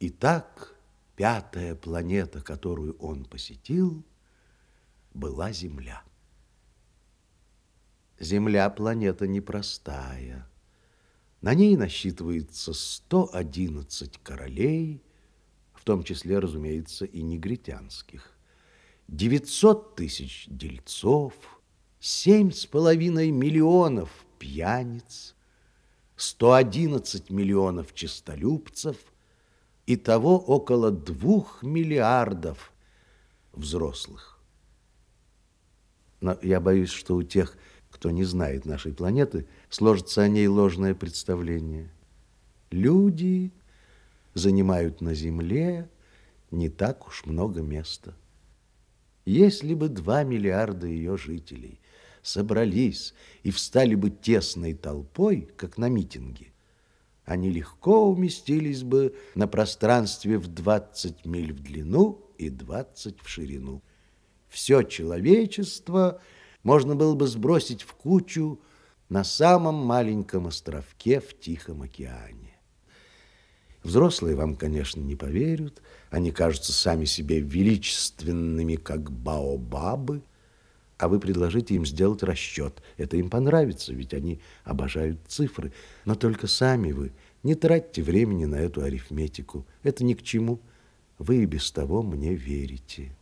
Итак, пятая планета, которую он посетил, была Земля. Земля планета непростая. На ней насчитывается 111 королей, в том числе, разумеется, и негритянских, 900 тысяч дельцов, семь с половиной миллионов пьяниц, 111 миллионов честолюбцев, и того около двух миллиардов взрослых. Но я боюсь, что у тех, кто не знает нашей планеты, сложится о ней ложное представление. Люди занимают на Земле не так уж много места. Если бы два миллиарда ее жителей собрались и встали бы тесной толпой, как на митинге, они легко уместились бы на пространстве в 20 миль в длину и 20 в ширину. Все человечество можно было бы сбросить в кучу на самом маленьком островке в Тихом океане. Взрослые вам, конечно, не поверят. Они кажутся сами себе величественными, как баобабы. А вы предложите им сделать расчет. Это им понравится, ведь они обожают цифры. Но только сами вы не тратьте времени на эту арифметику. Это ни к чему. Вы и без того мне верите.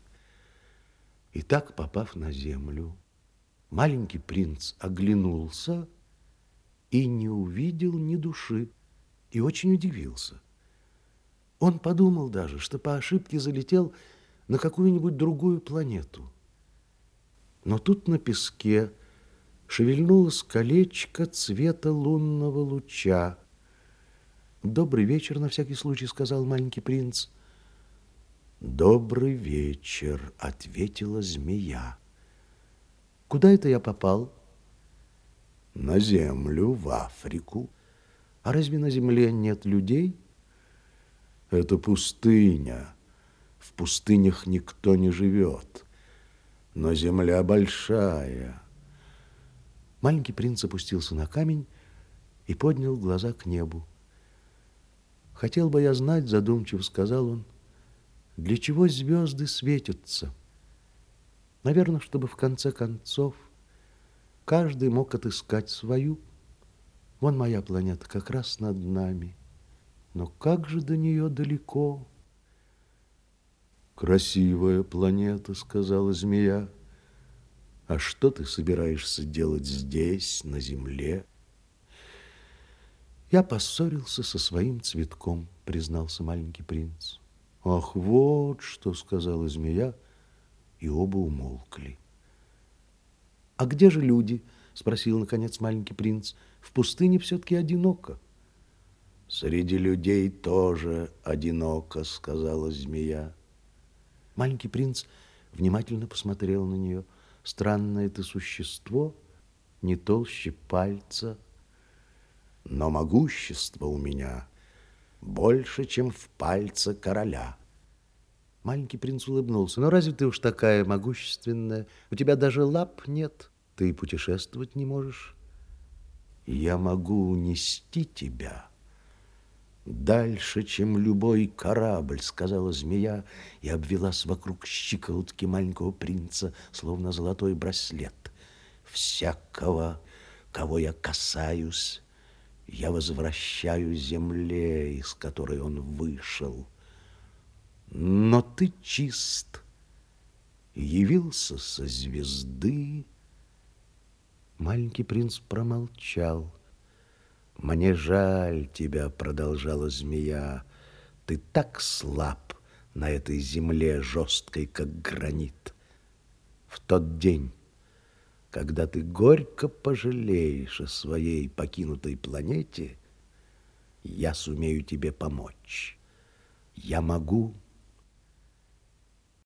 И так, попав на землю, маленький принц оглянулся и не увидел ни души, и очень удивился. Он подумал даже, что по ошибке залетел на какую-нибудь другую планету. Но тут на песке шевельнулось колечко цвета лунного луча. «Добрый вечер, на всякий случай», — сказал маленький принц. «Добрый вечер», — ответила змея. «Куда это я попал?» «На землю, в Африку». «А разве на земле нет людей?» Это пустыня. В пустынях никто не живет. Но земля большая. Маленький принц опустился на камень и поднял глаза к небу. «Хотел бы я знать, — задумчиво сказал он, — для чего звезды светятся? Наверное, чтобы в конце концов каждый мог отыскать свою. Вон моя планета как раз над нами». Но как же до нее далеко? Красивая планета, сказала змея. А что ты собираешься делать здесь, на земле? Я поссорился со своим цветком, признался маленький принц. Ах, вот что, сказала змея, и оба умолкли. А где же люди? спросил наконец маленький принц. В пустыне все-таки одиноко. Среди людей тоже одиноко, сказала змея. Маленький принц внимательно посмотрел на нее. Странное это существо, не толще пальца. Но могущество у меня больше, чем в пальце короля. Маленький принц улыбнулся. Но разве ты уж такая могущественная? У тебя даже лап нет. Ты путешествовать не можешь. Я могу унести тебя «Дальше, чем любой корабль», — сказала змея и обвелась вокруг щиколотки маленького принца, словно золотой браслет. «Всякого, кого я касаюсь, я возвращаю земле, из которой он вышел. Но ты чист, явился со звезды». Маленький принц промолчал. «Мне жаль тебя», — продолжала змея, — «ты так слаб на этой земле, жесткой, как гранит. В тот день, когда ты горько пожалеешь о своей покинутой планете, я сумею тебе помочь. Я могу